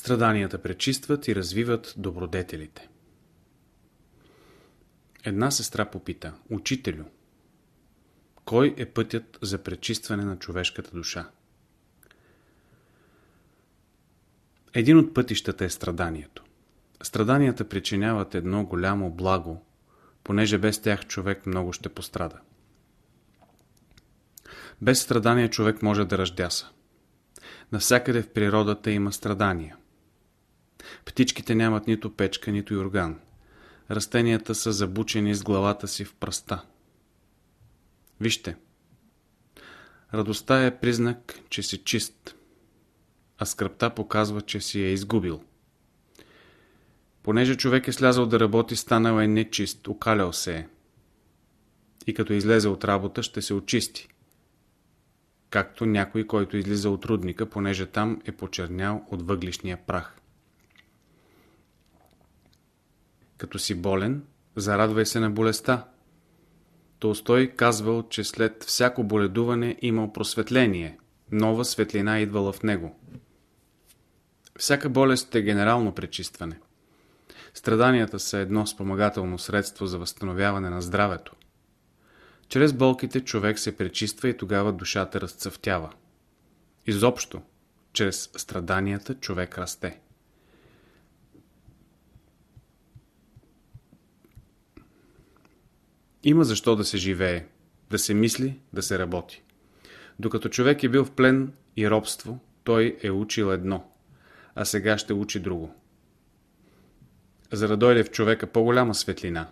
Страданията пречистват и развиват добродетелите. Една сестра попита, Учителю, кой е пътят за пречистване на човешката душа? Един от пътищата е страданието. Страданията причиняват едно голямо благо, понеже без тях човек много ще пострада. Без страдания човек може да ръждяса. Навсякъде в природата има страдания. Птичките нямат нито печка, нито юрган. Растенията са забучени с главата си в пръста. Вижте. Радостта е признак, че си чист, а скръпта показва, че си е изгубил. Понеже човек е слязал да работи, станал е нечист, окалял се е. И като излезе от работа, ще се очисти. Както някой, който излиза от рудника, понеже там е почернял от въглишния прах. Като си болен, зарадвай се на болестта. Толстой казвал, че след всяко боледуване имал просветление, нова светлина идвала в него. Всяка болест е генерално пречистване. Страданията са едно спомагателно средство за възстановяване на здравето. Чрез болките човек се пречиства и тогава душата разцъфтява. Изобщо, чрез страданията човек расте. Има защо да се живее, да се мисли, да се работи. Докато човек е бил в плен и робство, той е учил едно, а сега ще учи друго. За да дойде в човека по-голяма светлина,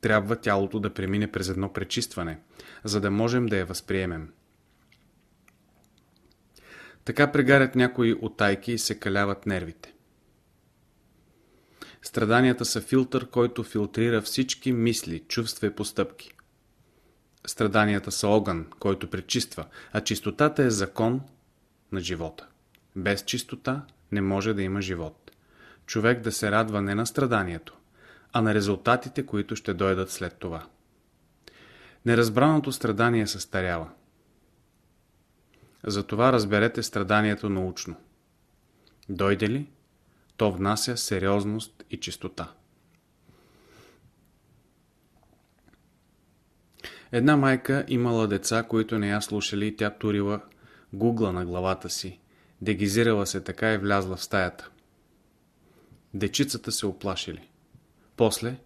трябва тялото да премине през едно пречистване, за да можем да я възприемем. Така прегарят някои отайки и се каляват нервите. Страданията са филтър, който филтрира всички мисли, чувства и постъпки. Страданията са огън, който пречиства, а чистотата е закон на живота. Без чистота не може да има живот. Човек да се радва не на страданието, а на резултатите, които ще дойдат след това. Неразбраното страдание състарява. Затова разберете страданието научно. Дойде ли, то внася сериозност и чистота. Една майка имала деца, които не я слушали и тя турила гугла на главата си, дегизирала се така и влязла в стаята. Дечицата се оплашили. После,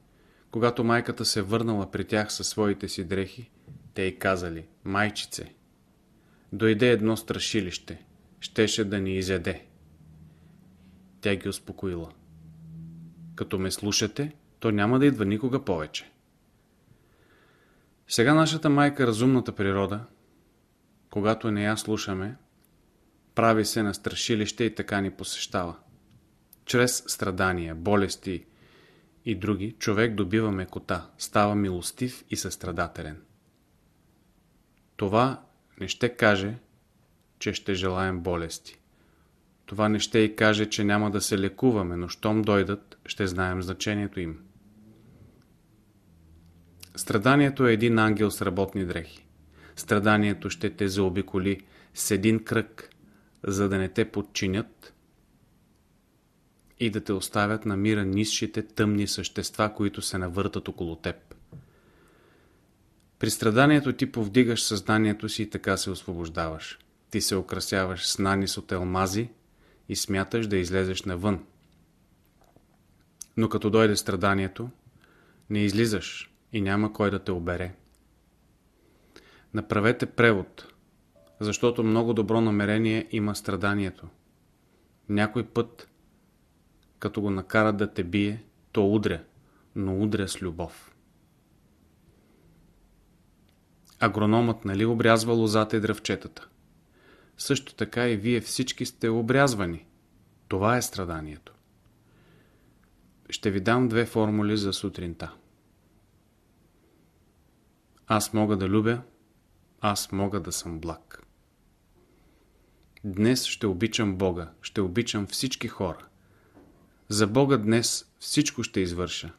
когато майката се върнала при тях със своите си дрехи, те й казали, майчице, дойде едно страшилище, щеше да ни изяде. Тя ги успокоила. Като ме слушате, то няма да идва никога повече. Сега нашата майка, разумната природа, когато не я слушаме, прави се на страшилище и така ни посещава. Чрез страдания, болести и други, човек добива мекота, става милостив и състрадателен. Това не ще каже, че ще желаем болести. Това не ще и каже, че няма да се лекуваме, но щом дойдат, ще знаем значението им. Страданието е един ангел с работни дрехи. Страданието ще те заобиколи с един кръг, за да не те подчинят и да те оставят на мира низшите тъмни същества, които се навъртат около теб. При страданието ти повдигаш съзнанието си и така се освобождаваш. Ти се украсяваш с нанис от елмази, и смяташ да излезеш навън. Но като дойде страданието, не излизаш и няма кой да те обере. Направете превод, защото много добро намерение има страданието. Някой път, като го накарат да те бие, то удря, но удря с любов. Агрономът нали обрязва лозата и дръвчетата? Също така и вие всички сте обрязвани. Това е страданието. Ще ви дам две формули за сутринта. Аз мога да любя, аз мога да съм благ. Днес ще обичам Бога, ще обичам всички хора. За Бога днес всичко ще извърша.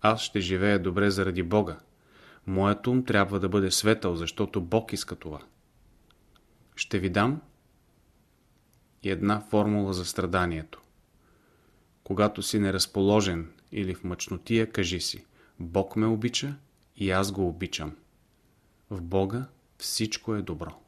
Аз ще живея добре заради Бога. Моят ум трябва да бъде светъл, защото Бог иска това ще ви дам и една формула за страданието. Когато си неразположен или в мъчнотия, кажи си Бог ме обича и аз го обичам. В Бога всичко е добро.